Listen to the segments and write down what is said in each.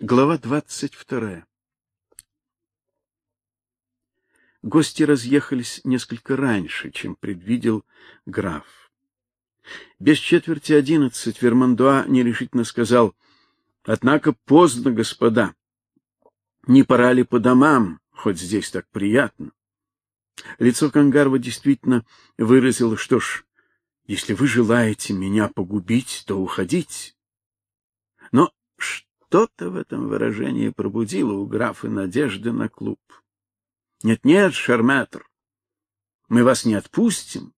Глава двадцать вторая. Гости разъехались несколько раньше, чем предвидел граф. Без четверти одиннадцать Вермандуа нерешительно сказал: "Однако поздно, господа. Не пора ли по домам, хоть здесь так приятно?" Лицо Кангарова действительно выразило: "Что ж, если вы желаете меня погубить, то уходите". Но что-то в этом выражении пробудило у графа надежды на клуб. Нет, нет, Шерметр. Мы вас не отпустим.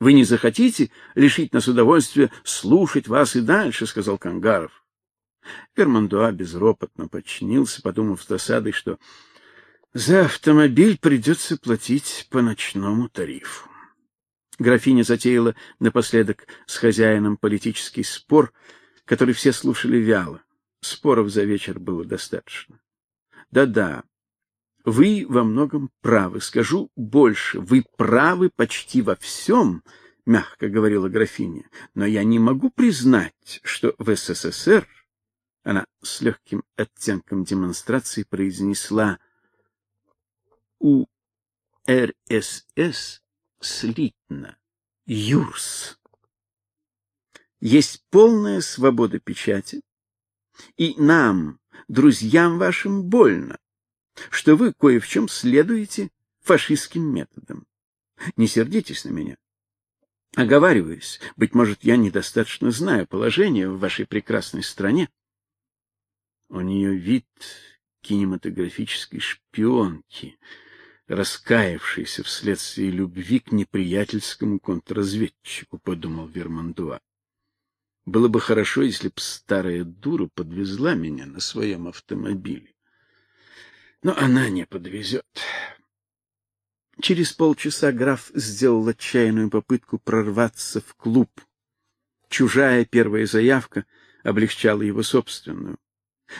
Вы не захотите лишить нас удовольствия слушать вас и дальше, сказал Кангаров. Пермандуа безропотно подчинился, подумав с досадой, что за автомобиль придется платить по ночному тарифу. Графиня затеяла напоследок с хозяином политический спор, который все слушали вяло. Споров за вечер было достаточно. Да-да. Вы во многом правы, скажу больше. Вы правы почти во всем, мягко говорила графиня. Но я не могу признать, что в СССР она с легким оттенком демонстрации произнесла у РСС слитно юрс. Есть полная свобода печати, и нам, друзьям вашим, больно, что вы кое в чем следуете фашистским методам. Не сердитесь на меня. Оговариваюсь, быть может, я недостаточно знаю положение в вашей прекрасной стране. У нее вид кинематографической шпионки, раскаявшейся вследствие любви к неприятельскому контрразведчику, подумал Вермандуа. Было бы хорошо, если б старая дура подвезла меня на своем автомобиле. Но она не подвезет. Через полчаса граф сделал отчаянную попытку прорваться в клуб. Чужая первая заявка облегчала его собственную.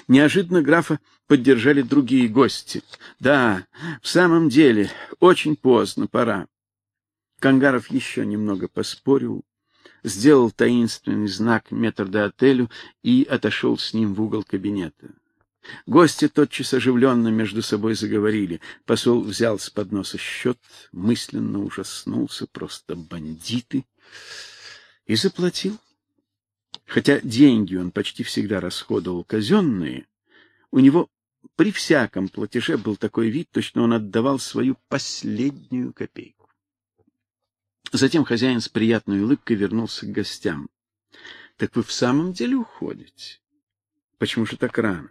Неожиданно графа поддержали другие гости. Да, в самом деле, очень поздно, пора. Кангаров еще немного поспорил, сделал таинственный знак метрдотелю и отошел с ним в угол кабинета. Гости тотчас оживленно между собой заговорили. Посол взял с подноса счет, мысленно ужаснулся, просто бандиты, и заплатил. Хотя деньги он почти всегда расходовал казенные, у него при всяком платеже был такой вид, точно он отдавал свою последнюю копейку. Затем хозяин с приятной улыбкой вернулся к гостям. Так вы в самом деле уходите? Почему же так рано?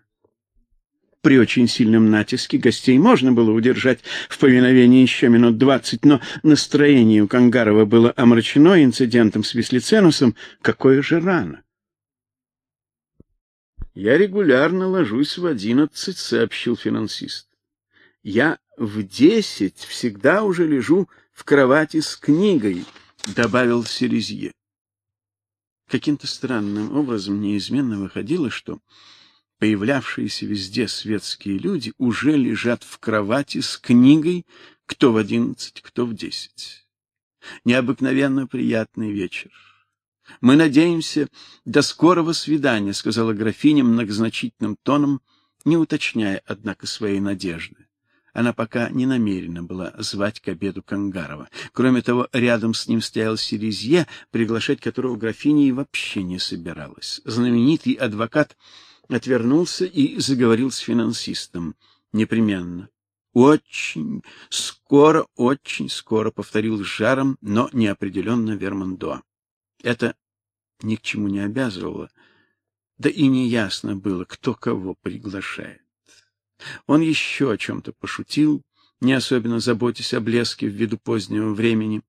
При очень сильном натиске гостей можно было удержать в повиновении еще минут двадцать, но настроение у Кангарова было омрачено инцидентом с Веслиценусом. Какое же рано! Я регулярно ложусь в одиннадцать, сообщил финансист. Я в десять всегда уже лежу в кровати с книгой, добавил Серезье. Каким-то странным образом неизменно выходило, что появлявшиеся везде светские люди уже лежат в кровати с книгой, кто в одиннадцать, кто в десять. Необыкновенно приятный вечер. Мы надеемся до скорого свидания, сказала графиня многозначительным тоном, не уточняя однако своей надежды она пока не намерена была звать к обеду Кангарова. Кроме того, рядом с ним стоял Серезье, приглашать которого графиня и вообще не собиралась. Знаменитый адвокат отвернулся и заговорил с финансистом. Непременно. Очень скоро, очень скоро, повторил с жаром, но неопределенно Вермандо. Это ни к чему не обязывало, да и неясно было, кто кого приглашает. Он еще о чем то пошутил, не особенно заботясь о блеске ввиду позднего времени.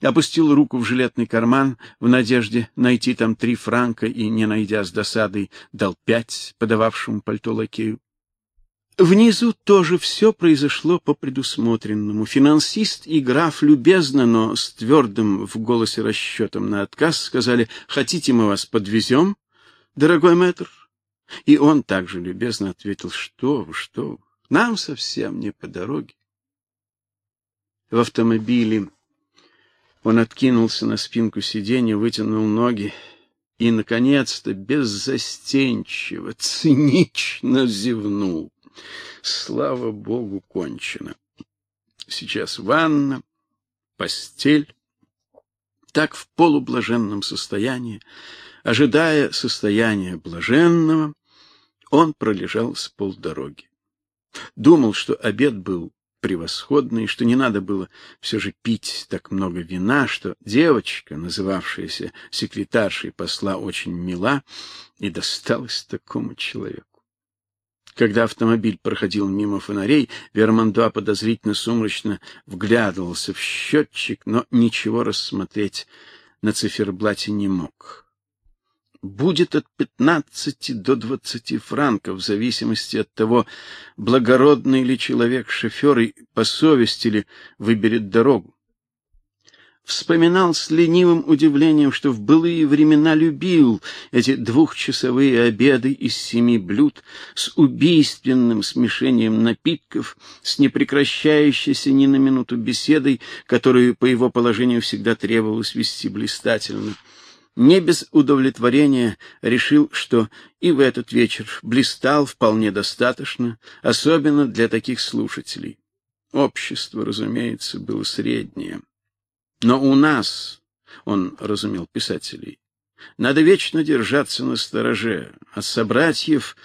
Опустил руку в жилетный карман в надежде найти там три франка и, не найдя с досадой, дал пять подававшему пальто лакею. Внизу тоже все произошло по предусмотренному. Финансист и граф любезно, но с твердым в голосе расчетом на отказ сказали: "Хотите, мы вас подвезем, дорогой мэтр?" И он также любезно ответил: "Что вы, что вы? Нам совсем не по дороге". В автомобиле он откинулся на спинку сиденья, вытянул ноги и наконец-то беззастенчиво, цинично зевнул. Слава богу, кончено. Сейчас ванна, постель. Так в полублаженном состоянии, ожидая состояния блаженного, он пролежал с полдороги. Думал, что обед был превосходный, что не надо было все же пить так много вина, что девочка, называвшаяся секретаршей посла, очень мила и досталась такому человеку. Когда автомобиль проходил мимо фонарей, Вермандуа подозрительно сумрачно вглядывался в счетчик, но ничего рассмотреть на циферблате не мог будет от 15 до 20 франков в зависимости от того, благородный ли человек шофер и по совести ли выберет дорогу. Вспоминал с ленивым удивлением, что в былые времена любил эти двухчасовые обеды из семи блюд с убийственным смешением напитков, с непрекращающейся ни на минуту беседой, которую по его положению всегда требовалось вести блистательно не без удовлетворения решил, что и в этот вечер блистал вполне достаточно, особенно для таких слушателей. Общество, разумеется, было среднее. Но у нас, он разумел писателей, надо вечно держаться на стороже. От собратьев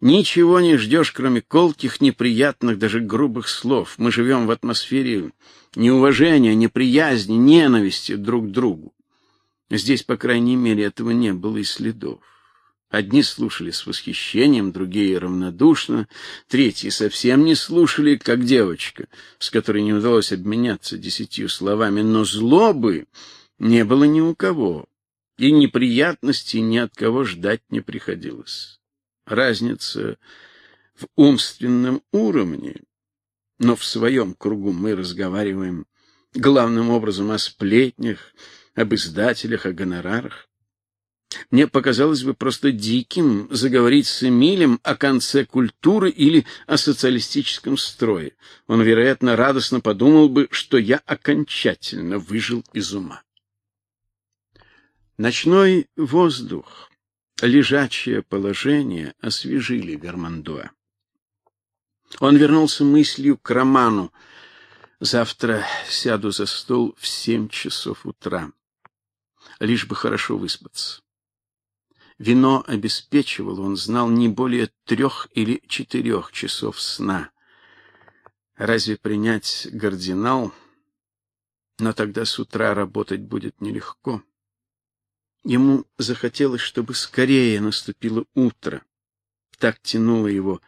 ничего не ждешь, кроме колких, неприятных, даже грубых слов. Мы живем в атмосфере неуважения, неприязни, ненависти друг к другу. Здесь, по крайней мере, этого не было и следов. Одни слушали с восхищением, другие равнодушно, третьи совсем не слушали, как девочка, с которой не удалось обменяться десятью словами, но злобы не было ни у кого, и неприятностей ни от кого ждать не приходилось. Разница в умственном уровне, но в своем кругу мы разговариваем главным образом о сплетнях, об издателях, о гонорарах. Мне показалось бы просто диким заговорить с Эмилем о конце культуры или о социалистическом строе. Он, вероятно, радостно подумал бы, что я окончательно выжил из ума. Ночной воздух, лежачее положение освежили Вермандуа. Он вернулся мыслью к роману. Завтра сяду за стол в семь часов утра лишь бы хорошо выспаться. Вино обеспечивало, он знал, не более трех или четырех часов сна. Разве принять гардинал? Но тогда с утра работать будет нелегко. Ему захотелось, чтобы скорее наступило утро. Так тянуло его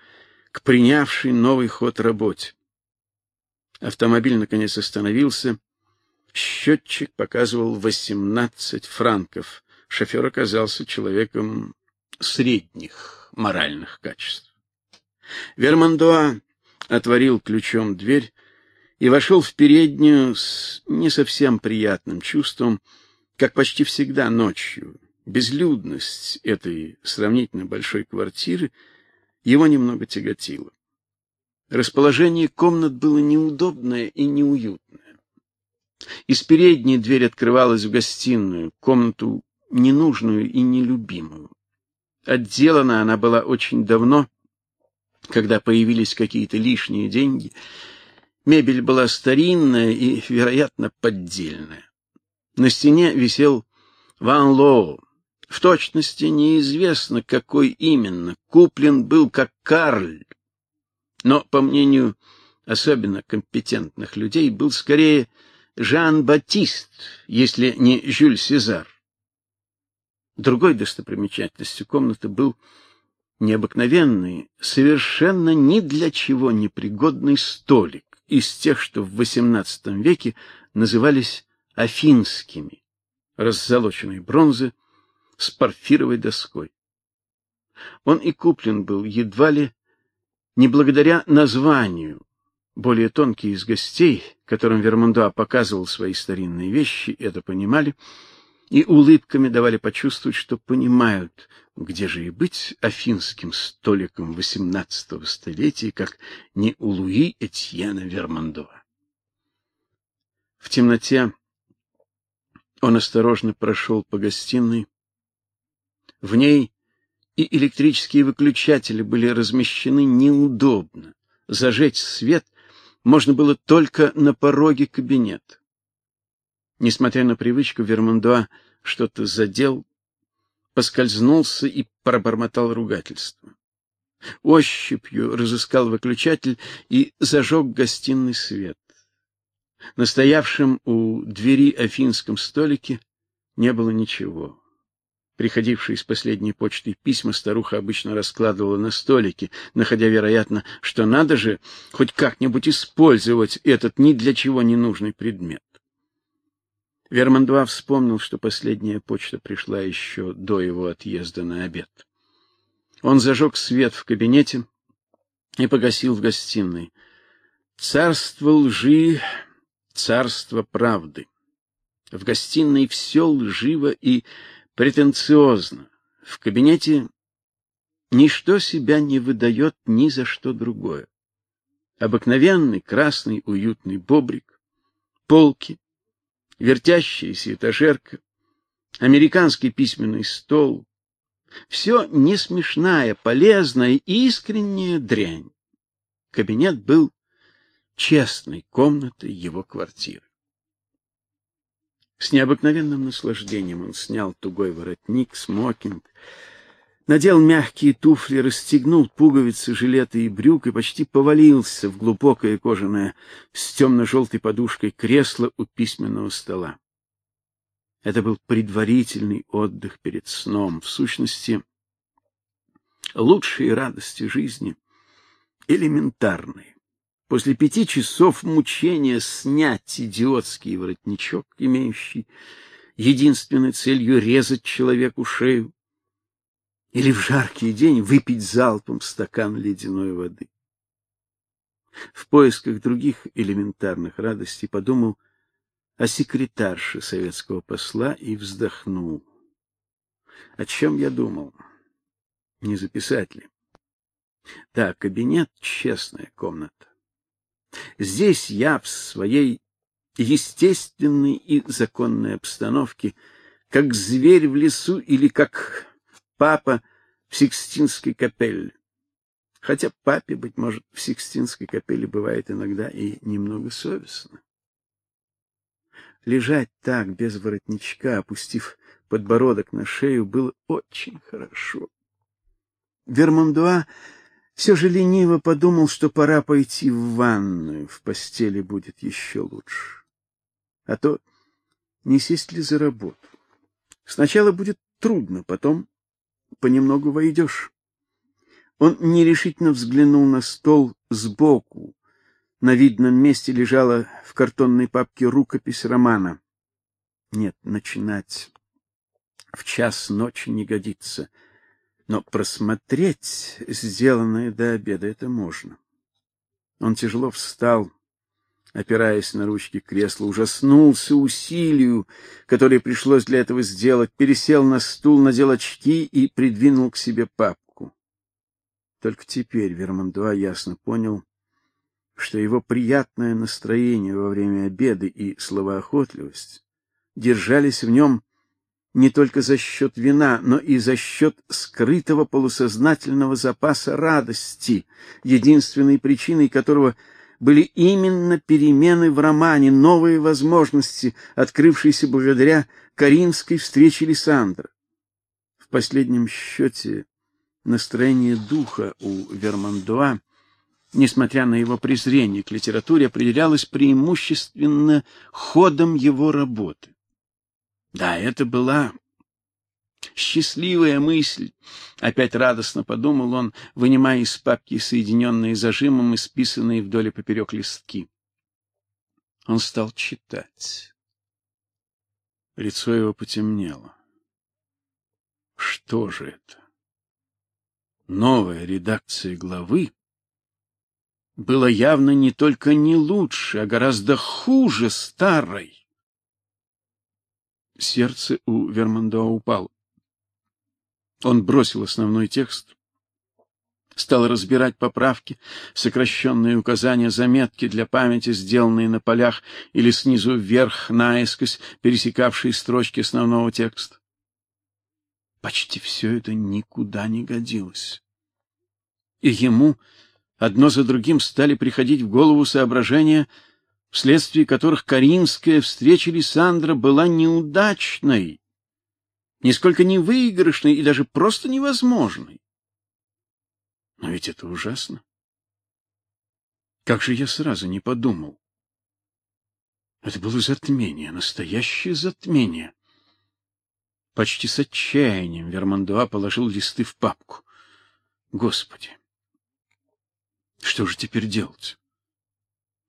к принявшей новый ход работе. Автомобиль наконец остановился, Счетчик показывал 18 франков. Шофер оказался человеком средних моральных качеств. Вермандуа отворил ключом дверь и вошел в переднюю с не совсем приятным чувством, как почти всегда ночью. Безлюдность этой сравнительно большой квартиры его немного тяготила. Расположение комнат было неудобное и неуютное. Из передней дверь открывалась в гостиную, комнату ненужную и нелюбимую. Отделана она была очень давно, когда появились какие-то лишние деньги. Мебель была старинная и, вероятно, поддельная. На стене висел Ван Лоу. В точности неизвестно, какой именно. Куплен был как Карль, но, по мнению особенно компетентных людей, был скорее Жан-Батист, если не Жюль Сезар. Другой достопримечательностью комнаты был необыкновенный, совершенно ни для чего не пригодный столик из тех, что в XVIII веке назывались афинскими, раззолоченной бронзы с порфировой доской. Он и куплен был едва ли не благодаря названию, более тонкие из гостей, которым Вермундуа показывал свои старинные вещи, это понимали и улыбками давали почувствовать, что понимают, где же и быть афинским столиком XVIII столетия, как не у Луи Этьена Вермундуа. В темноте он осторожно прошел по гостиной, В ней и электрические выключатели были размещены неудобно. Зажечь свет можно было только на пороге кабинета. Несмотря на привычку, Вермандуа что-то задел, поскользнулся и пробормотал ругательство. Ощупью разыскал выключатель и зажег гостиный свет. На стоявшем у двери афинском столике не было ничего. Приходившие с последней почты письма старуха обычно раскладывала на столике, находя, вероятно, что надо же хоть как-нибудь использовать этот ни для чего не нужный предмет. Вермандуа вспомнил, что последняя почта пришла еще до его отъезда на обед. Он зажег свет в кабинете и погасил в гостиной. Царство лжи, царство правды. В гостиной все лживо и претенциозно. В кабинете ничто себя не выдает ни за что другое. Обыкновенный красный уютный бобрик, полки, вертящаяся этажерка, американский письменный стол все не смешная, полезная и искренняя дрянь. Кабинет был честной комнатой его квартиры. С необыкновенным наслаждением он снял тугой воротник, смокинг, надел мягкие туфли, расстегнул пуговицы жилета и брюк и почти повалился в глубокое кожаное с темно желтой подушкой кресло у письменного стола. Это был предварительный отдых перед сном, в сущности, лучшие радости жизни элементарные. После пяти часов мучения снять идиотский воротничок, имеющий единственной целью резать человеку шею, или в жаркий день выпить залпом стакан ледяной воды. В поисках других элементарных радостей подумал о секретарше советского посла и вздохнул. О чем я думал? Не записать ли? Да, кабинет честная комната. Здесь я в своей естественной и законной обстановке, как зверь в лесу или как папа в Сикстинской капелле. Хотя папе, быть может, в Сикстинской капелле бывает иногда и немного совестно. Лежать так, без воротничка, опустив подбородок на шею, было очень хорошо. Вермандуа все же лениво подумал, что пора пойти в ванную, в постели будет еще лучше. А то не сесть ли за работу. Сначала будет трудно, потом понемногу войдешь. Он нерешительно взглянул на стол сбоку. На видном месте лежала в картонной папке рукопись романа. Нет, начинать в час ночи не годится. Но просмотреть сделанное до обеда это можно. Он тяжело встал, опираясь на ручки кресла, ужаснулся усилию, которое пришлось для этого сделать, пересел на стул, надел очки и придвинул к себе папку. Только теперь Вермандуа ясно понял, что его приятное настроение во время обеда и словоохотливость держались в нем не только за счет вина, но и за счет скрытого полусознательного запаса радости, единственной причиной которого были именно перемены в романе, новые возможности, открывшиеся благодаря каринской встрече Лисандра. В последнем счете настроение духа у Вермандуа, несмотря на его презрение к литературе, определялось преимущественно ходом его работы. Да, это была счастливая мысль. Опять радостно подумал он, вынимая из папки соединенные зажимом и списанные вдоль и поперек листки. Он стал читать. Лицо его потемнело. Что же это? Новая редакция главы была явно не только не лучше, а гораздо хуже старой. Сердце у Вермандоа упало. Он бросил основной текст, стал разбирать поправки, сокращенные указания, заметки для памяти, сделанные на полях или снизу вверх наискось пересекавшие строчки основного текста. почти все это никуда не годилось. И ему одно за другим стали приходить в голову соображения, вследствие которых каринская встреча Лисандра была неудачной, нисколько не выигрышной и даже просто невозможной. Но ведь это ужасно. Как же я сразу не подумал? Это было затмение, настоящее затмение. Почти с отчаянием Вермандуа положил листы в папку. Господи, что же теперь делать?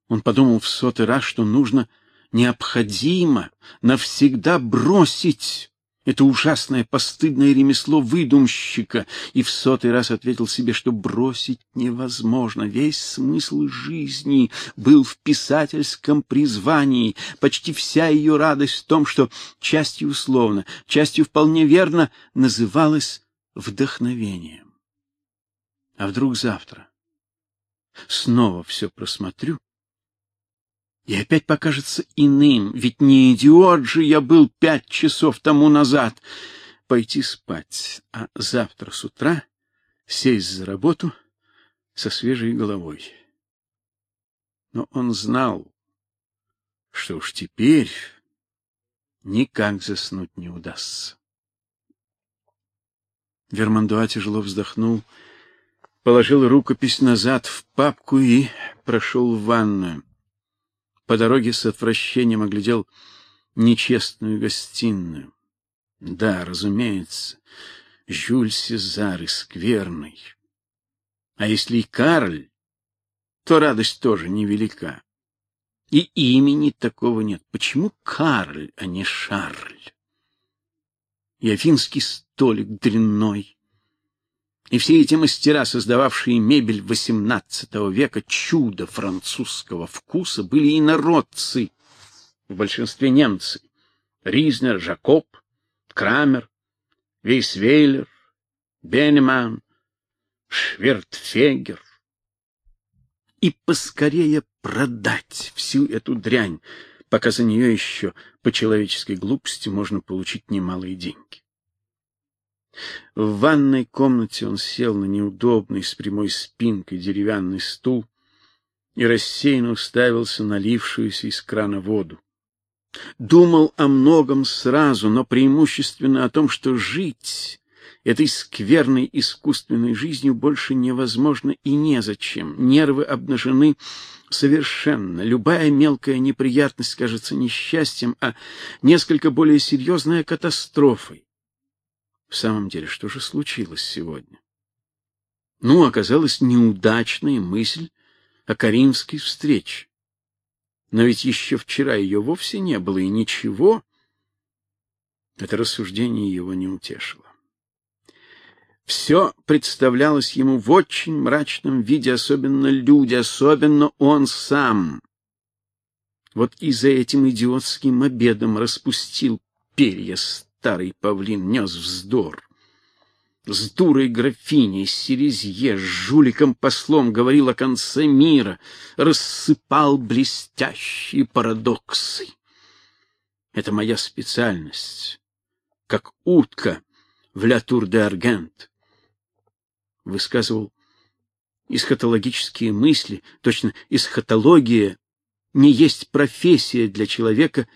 Он подумал в сотый раз, что нужно необходимо навсегда бросить это ужасное постыдное ремесло выдумщика, и в сотый раз ответил себе, что бросить невозможно. Весь смысл жизни был в писательском призвании. Почти вся ее радость в том, что частью условно, частью вполне верно называлась вдохновением. А вдруг завтра снова все просмотрю и опять покажется иным, ведь не идиот же я был пять часов тому назад. Пойти спать, а завтра с утра сесть за работу со свежей головой. Но он знал, что уж теперь никак заснуть не удастся. Вермандуа тяжело вздохнул, положил рукопись назад в папку и прошел в ванную. По дороге с отвращением оглядел нечестную гостиную. Да, разумеется, Жюль Сезар скверный. А если и Карль, то радость тоже невелика. И имени такого нет. Почему Карль, а не Шарль? И афинский столик дрянной, и все эти мастера, создававшие мебель XVIII века, чудо французского вкуса, были инородцы, в большинстве немцы. Ризнер, Жакоб, Крамер, Вейсвейлер, Бенеман, Швертфегер. И поскорее продать всю эту дрянь, пока за нее еще по человеческой глупости можно получить немалые деньги. В ванной комнате он сел на неудобный с прямой спинкой деревянный стул и рассеянно уставился на лившуюся из крана воду. Думал о многом сразу, но преимущественно о том, что жить этой скверной искусственной жизнью больше невозможно и незачем. Нервы обнажены совершенно. Любая мелкая неприятность кажется несчастьем, а несколько более серьезная катастрофой. В самом деле, что же случилось сегодня? Ну, оказалась неудачная мысль о каримской встрече. Но ведь еще вчера ее вовсе не было и ничего. Это рассуждение его не утешило. Все представлялось ему в очень мрачном виде, особенно люди, особенно он сам. Вот и за этим идиотским обедом распустил перья старый павлин нес вздор. С дурой графиней Серезье, с жуликом-послом говорил о конце мира, рассыпал блестящие парадоксы. Это моя специальность, как утка в «Ля Тур де Аргент». Высказывал эсхатологические мысли, точно эсхатология не есть профессия для человека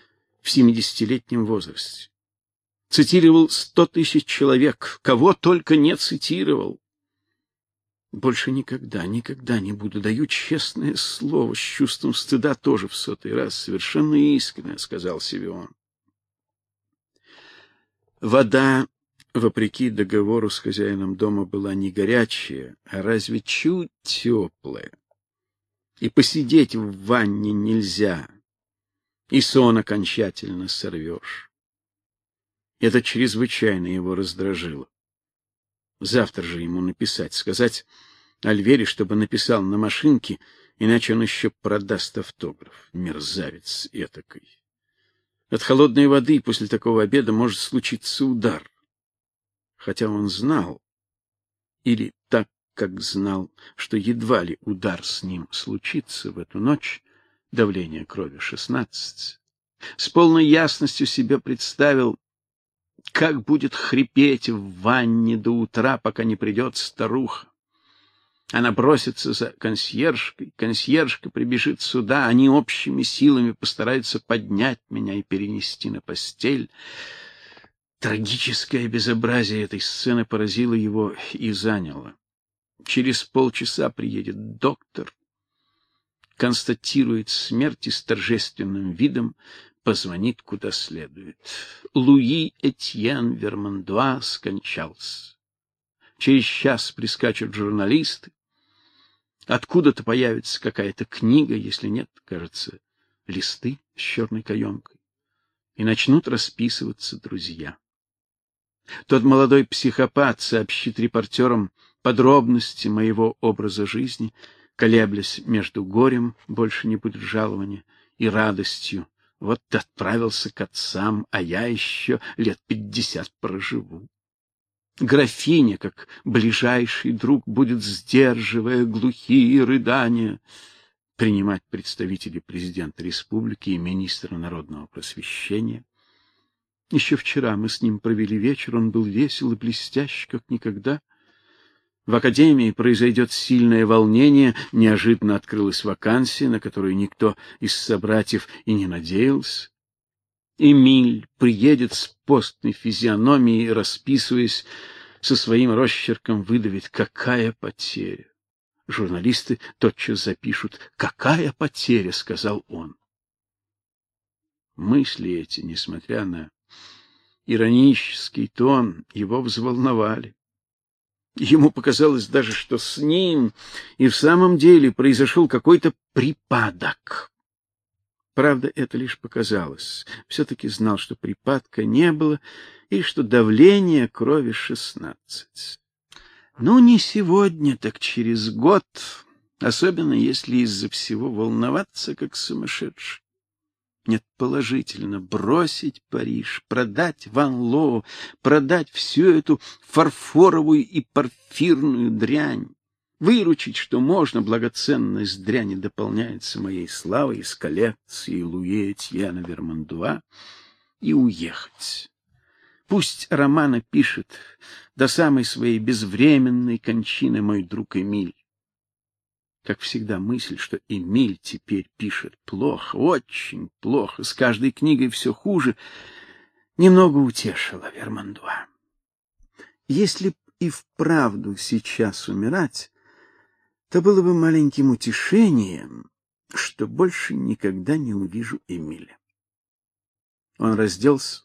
в семидесятилетнем возрасте цитировал сто тысяч человек, кого только не цитировал. Больше никогда, никогда не буду, даю честное слово, с чувством стыда тоже в сотый раз, совершенно искренне сказал себе он. Вода, вопреки договору с хозяином дома, была не горячая, а разве чуть теплая. И посидеть в ванне нельзя, и сон окончательно сорвешь. Это чрезвычайно его раздражило. Завтра же ему написать, сказать Альвере, чтобы написал на машинке, иначе он еще продаст автограф. Мерзавец этакой. От холодной воды после такого обеда может случиться удар. Хотя он знал, или так как знал, что едва ли удар с ним случится в эту ночь, давление крови шестнадцать, с полной ясностью себе представил, как будет хрипеть в ванне до утра, пока не придет старуха. Она бросится за консьержкой, консьержка прибежит сюда, они общими силами постараются поднять меня и перенести на постель. Трагическое безобразие этой сцены поразило его и заняло. Через полчаса приедет доктор, констатирует смерть и с торжественным видом позвонит куда следует. Луи Этьен Вермандуа скончался. Через час прискачут журналисты. Откуда-то появится какая-то книга, если нет, кажется, листы с черной каемкой. И начнут расписываться друзья. Тот молодой психопат сообщит репортерам подробности моего образа жизни, колеблясь между горем, больше не будет жалования, и радостью. Вот отправился к отцам, а я еще лет пятьдесят проживу. Графиня, как ближайший друг, будет, сдерживая глухие рыдания, принимать представителей президента республики и министра народного просвещения. Еще вчера мы с ним провели вечер, он был весел и блестящ, как никогда. В академии произойдет сильное волнение, неожиданно открылась вакансия, на которую никто из собратьев и не надеялся. Эмиль приедет с постной физиономией, расписываясь со своим росчерком, выдавит какая потеря. Журналисты тотчас запишут: "Какая потеря", сказал он. Мысли эти, несмотря на иронический тон, его взволновали. Ему показалось даже, что с ним и в самом деле произошел какой-то припадок. Правда, это лишь показалось. все таки знал, что припадка не было и что давление крови шестнадцать. Ну не сегодня, так через год, особенно если из-за всего волноваться как сумасшедший. Нет, положительно бросить Париж, продать Ван Ло, продать всю эту фарфоровую и порфирную дрянь, выручить, что можно, благоценность дряни дополняется моей славой из коллекции Луи Этьена Вермандуа, и уехать. Пусть романа пишет до самой своей безвременной кончины мой друг Эмиль. Как всегда, мысль, что Эмиль теперь пишет плохо, очень плохо, с каждой книгой все хуже, немного утешила Вермандуа. Если б и вправду сейчас умирать, то было бы маленьким утешением, что больше никогда не увижу Эмиля. Он разделся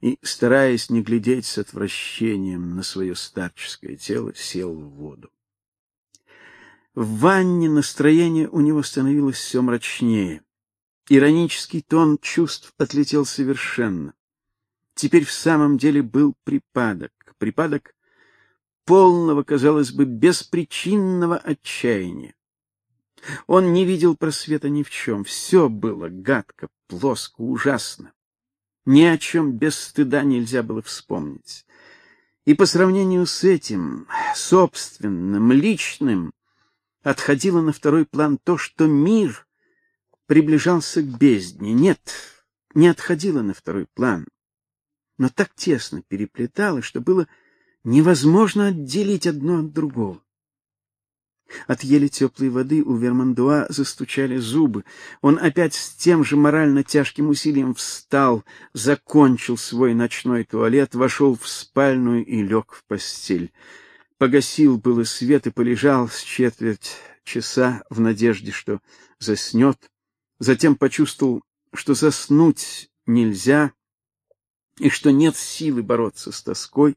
и, стараясь не глядеть с отвращением на свое старческое тело, сел в воду. В ванне настроение у него становилось все мрачнее. Иронический тон чувств отлетел совершенно. Теперь в самом деле был припадок, припадок полного, казалось бы, беспричинного отчаяния. Он не видел просвета ни в чем, все было гадко, плоско, ужасно. Ни о чем без стыда нельзя было вспомнить. И по сравнению с этим собственным, личным, отходило на второй план то, что мир приближался к бездне. Нет, не отходило на второй план, но так тесно переплеталось, что было невозможно отделить одно от другого. От еле теплой воды у Вермандуа застучали зубы. Он опять с тем же морально тяжким усилием встал, закончил свой ночной туалет, вошел в спальню и лег в постель погасил было свет и полежал с четверть часа в надежде, что заснет, затем почувствовал, что заснуть нельзя и что нет силы бороться с тоской.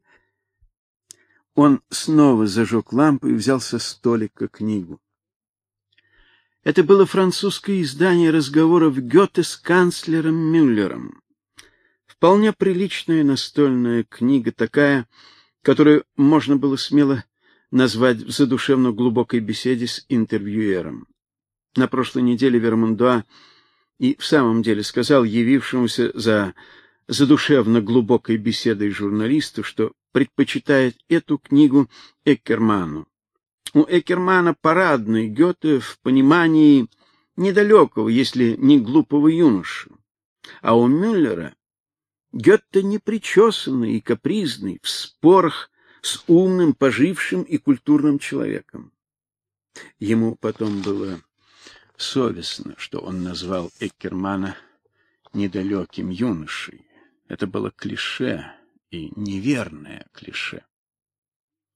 Он снова зажег лампу и взял со столика книгу. Это было французское издание разговоров Гёте с канцлером Мюллером. Вполне приличная настольная книга, такая, которую можно было смело назвать в задушевно глубокой беседе с интервьюером. На прошлой неделе Вермундуа и в самом деле сказал явившемуся за задушевно глубокой беседой журналисту, что предпочитает эту книгу Эккерману. У Эккермана парадный Гёте в понимании недалекого, если не глупого юноши, а у Мюллера Гёте непричесанный и капризный, в спорах с умным, пожившим и культурным человеком. Ему потом было совестно, что он назвал Эккермана недалеким юношей. Это было клише и неверное клише.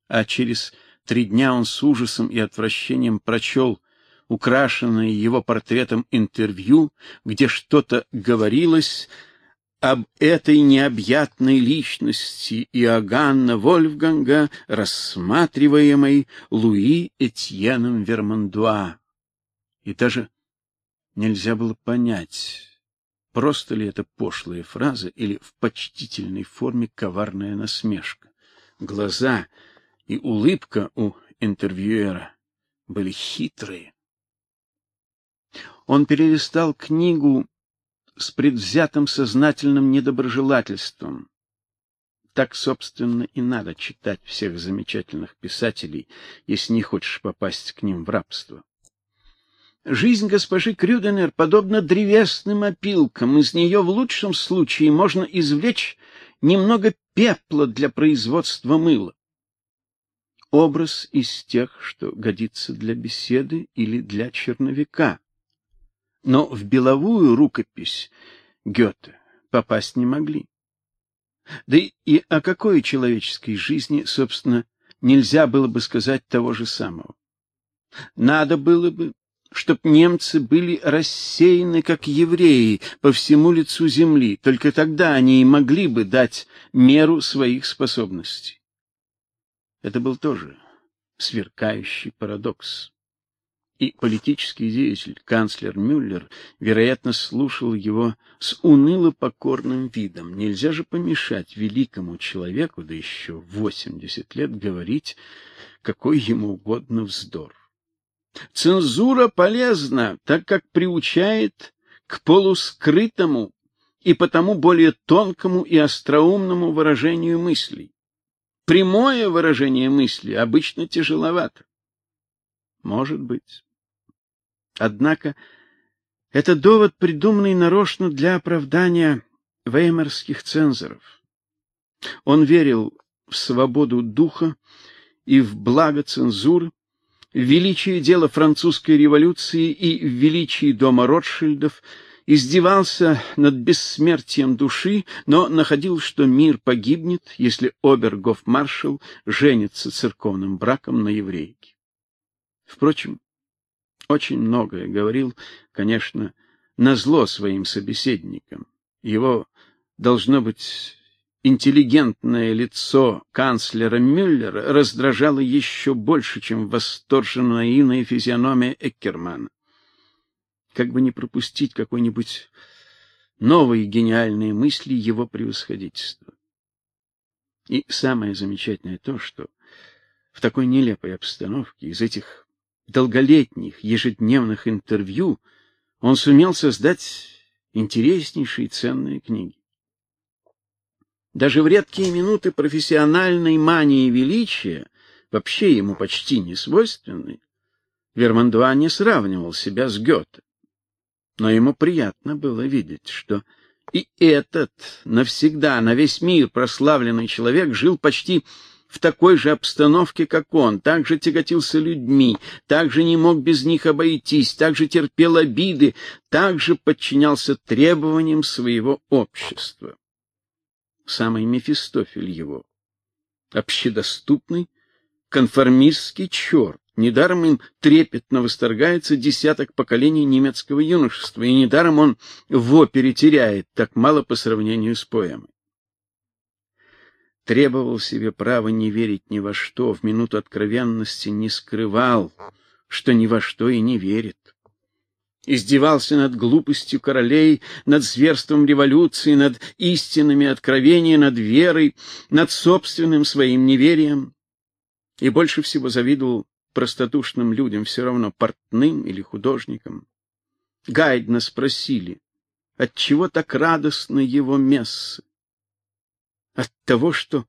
А через три дня он с ужасом и отвращением прочел украшенное его портретом интервью, где что-то говорилось об этой необъятной личности Иоганна Вольфганга, рассматриваемой Луи Этьеном Вермандуа. И даже нельзя было понять, просто ли это пошлая фраза или в почтительной форме коварная насмешка. Глаза и улыбка у интервьюера были хитрые. Он перелистал книгу с предвзятым сознательным недоброжелательством. Так, собственно, и надо читать всех замечательных писателей, если не хочешь попасть к ним в рабство. Жизнь госпожи Крюденер подобна древесным опилкам, из нее в лучшем случае можно извлечь немного пепла для производства мыла. Образ из тех, что годится для беседы или для черновика но в беловую рукопись Гёте попасть не могли. Да и о какой человеческой жизни, собственно, нельзя было бы сказать того же самого. Надо было бы, чтоб немцы были рассеяны как евреи по всему лицу земли, только тогда они и могли бы дать меру своих способностей. Это был тоже сверкающий парадокс и политический деятель, канцлер Мюллер, вероятно, слушал его с уныло покорным видом. Нельзя же помешать великому человеку, да еще восемьдесят лет, говорить какой ему угодно вздор. Цензура полезна, так как приучает к полускрытому и потому более тонкому и остроумному выражению мыслей. Прямое выражение мысли обычно тяжеловато. Может быть. Однако это довод, придуманный нарочно для оправдания веймарских цензоров. Он верил в свободу духа и в благо цензуры, в величие дела французской революции и в величии дома Ротшильдов, издевался над бессмертием души, но находил, что мир погибнет, если обергофмаршал женится церковным браком на еврейке. Впрочем, очень многое говорил, конечно, назло своим собеседникам. Его должно быть интеллигентное лицо канцлера Мюллера раздражало еще больше, чем восторженная иная физиономия Эккермана. Как бы не пропустить какой-нибудь новые гениальные мысли его превосходительства. И самое замечательное то, что в такой нелепой обстановке из этих долголетних ежедневных интервью он сумел создать интереснейшие ценные книги. Даже в редкие минуты профессиональной мании величия, вообще ему почти не свойственной, Вермандуа не сравнивал себя с Гёте. Но ему приятно было видеть, что и этот навсегда на весь мир прославленный человек жил почти в такой же обстановке, как он, так же тяготился людьми, так же не мог без них обойтись, так же терпел обиды, так же подчинялся требованиям своего общества. Самый Мефистофель его, общедоступный, конформистский черт, Недаром им трепетно восторгается десяток поколений немецкого юношества, и недаром он в опере теряет так мало по сравнению с поэмой требовал себе права не верить ни во что, в минуту откровенности не скрывал, что ни во что и не верит. Издевался над глупостью королей, над зверством революции, над истинами откровения, над верой, над собственным своим неверием. И больше всего завидовал простодушным людям, все равно портным или художникам. Гайдна спросили, отчего так радостно его мессы от того, что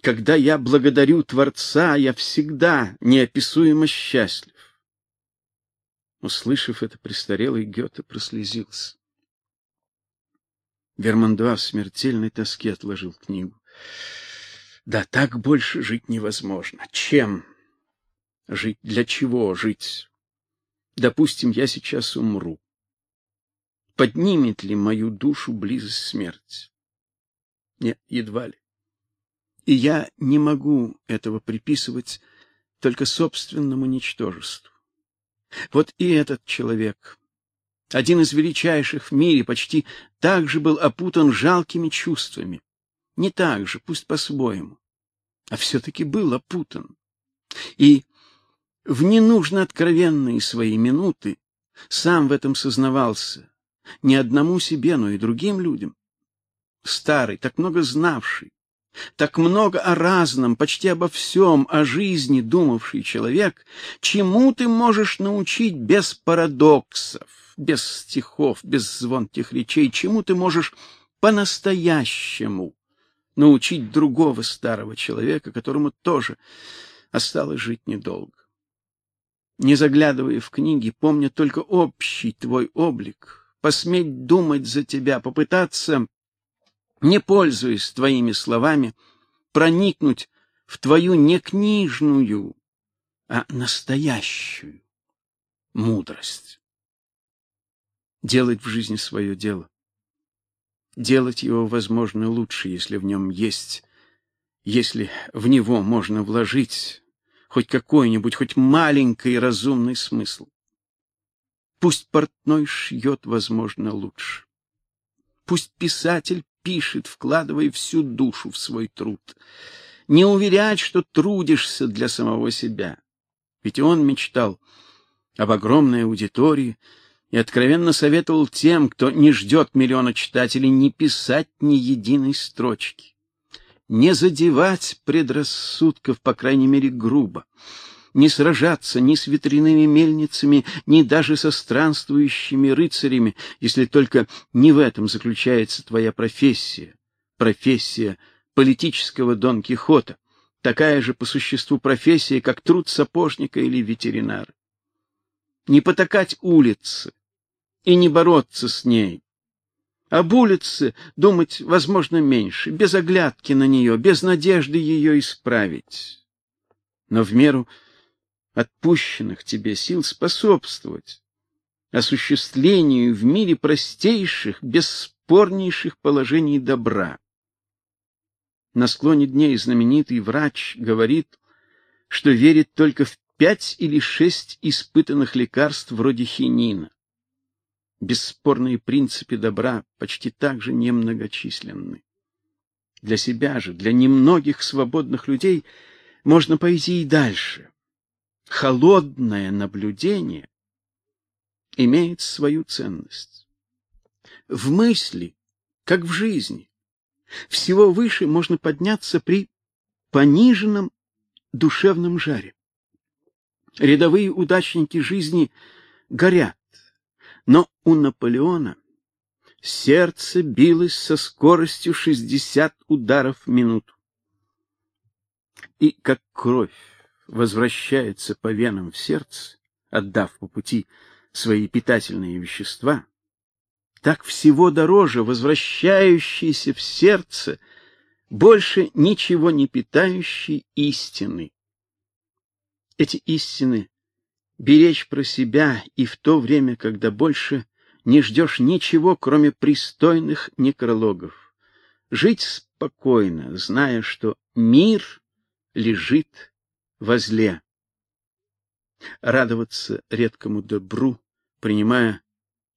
когда я благодарю Творца, я всегда неописуемо счастлив. Услышав это, престарелый Гёте прослезился. Вермандуа в смертельной тоске отложил книгу. Да так больше жить невозможно. Чем жить? Для чего жить? Допустим, я сейчас умру. Поднимет ли мою душу близость смерти? Нет, едва ли. И я не могу этого приписывать только собственному ничтожеству. Вот и этот человек, один из величайших в мире, почти так же был опутан жалкими чувствами. Не так же, пусть по-своему, а все таки был опутан. И в ненужно откровенные свои минуты сам в этом сознавался, не одному себе, но и другим людям. Старый, так много знавший, так много о разном, почти обо всем, о жизни думавший человек, чему ты можешь научить без парадоксов, без стихов, без звонких речей, чему ты можешь по-настоящему научить другого старого человека, которому тоже осталось жить недолго. Не заглядывая в книги, помня только общий твой облик, посметь думать за тебя, попытаться не пользуясь твоими словами, проникнуть в твою не книжную, а настоящую мудрость. Делать в жизни свое дело. Делать его, возможно, лучше, если в нем есть, если в него можно вложить хоть какой-нибудь, хоть маленький разумный смысл. Пусть портной шьет, возможно, лучше. Пусть писатель пишет, вкладывая всю душу в свой труд. Не уверять, что трудишься для самого себя. Ведь он мечтал об огромной аудитории и откровенно советовал тем, кто не ждет миллиона читателей, не писать ни единой строчки. Не задевать предрассудков, по крайней мере, грубо не сражаться ни с ветряными мельницами, ни даже со странствующими рыцарями, если только не в этом заключается твоя профессия, профессия политического Дон Кихота, такая же по существу профессия, как труд сапожника или ветеринара. Не потакать улице и не бороться с ней. Об улице думать, возможно, меньше, без оглядки на нее, без надежды ее исправить. Но в меру отпущенных тебе сил способствовать осуществлению в мире простейших, бесспорнейших положений добра. На склоне дней знаменитый врач говорит, что верит только в пять или шесть испытанных лекарств вроде хинина. Бесспорные принципы добра почти так же немногочисленны. Для себя же, для немногих свободных людей можно пойти и дальше холодное наблюдение имеет свою ценность. В мысли, как в жизни, всего выше можно подняться при пониженном душевном жаре. Рядовые удачники жизни горят, но у Наполеона сердце билось со скоростью 60 ударов в минуту. И как кровь возвращается по венам в сердце, отдав по пути свои питательные вещества, так всего дороже возвращающейся в сердце больше ничего не питающей истины. Эти истины беречь про себя и в то время, когда больше не ждешь ничего, кроме пристойных некрологов. Жить спокойно, зная, что мир лежит возле. Радоваться редкому добру, принимая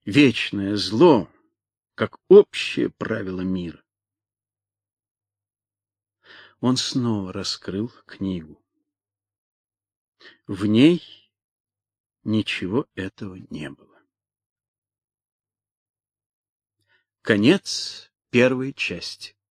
вечное зло как общее правило мира. Он снова раскрыл книгу. В ней ничего этого не было. Конец первой части.